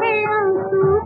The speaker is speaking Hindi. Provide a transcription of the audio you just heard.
मेरे के सिंदूर